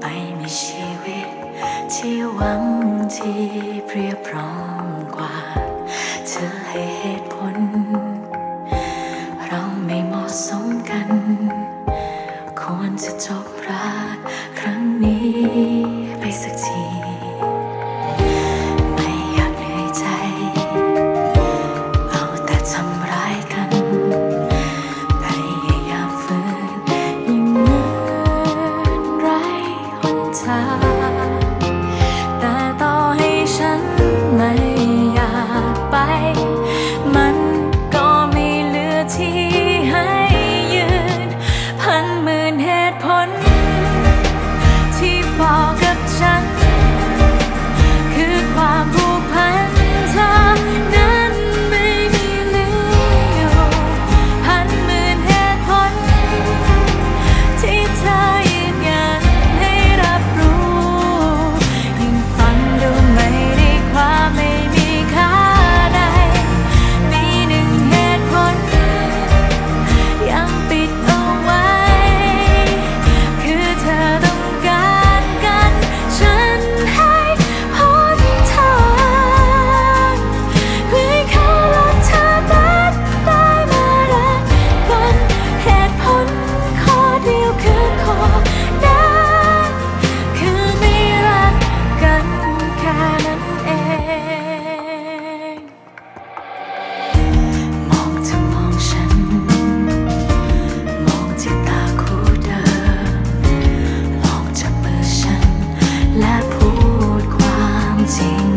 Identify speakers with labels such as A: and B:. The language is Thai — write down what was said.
A: ไปมีชีวิตที่หวังที่เพรียบพร้อม ti.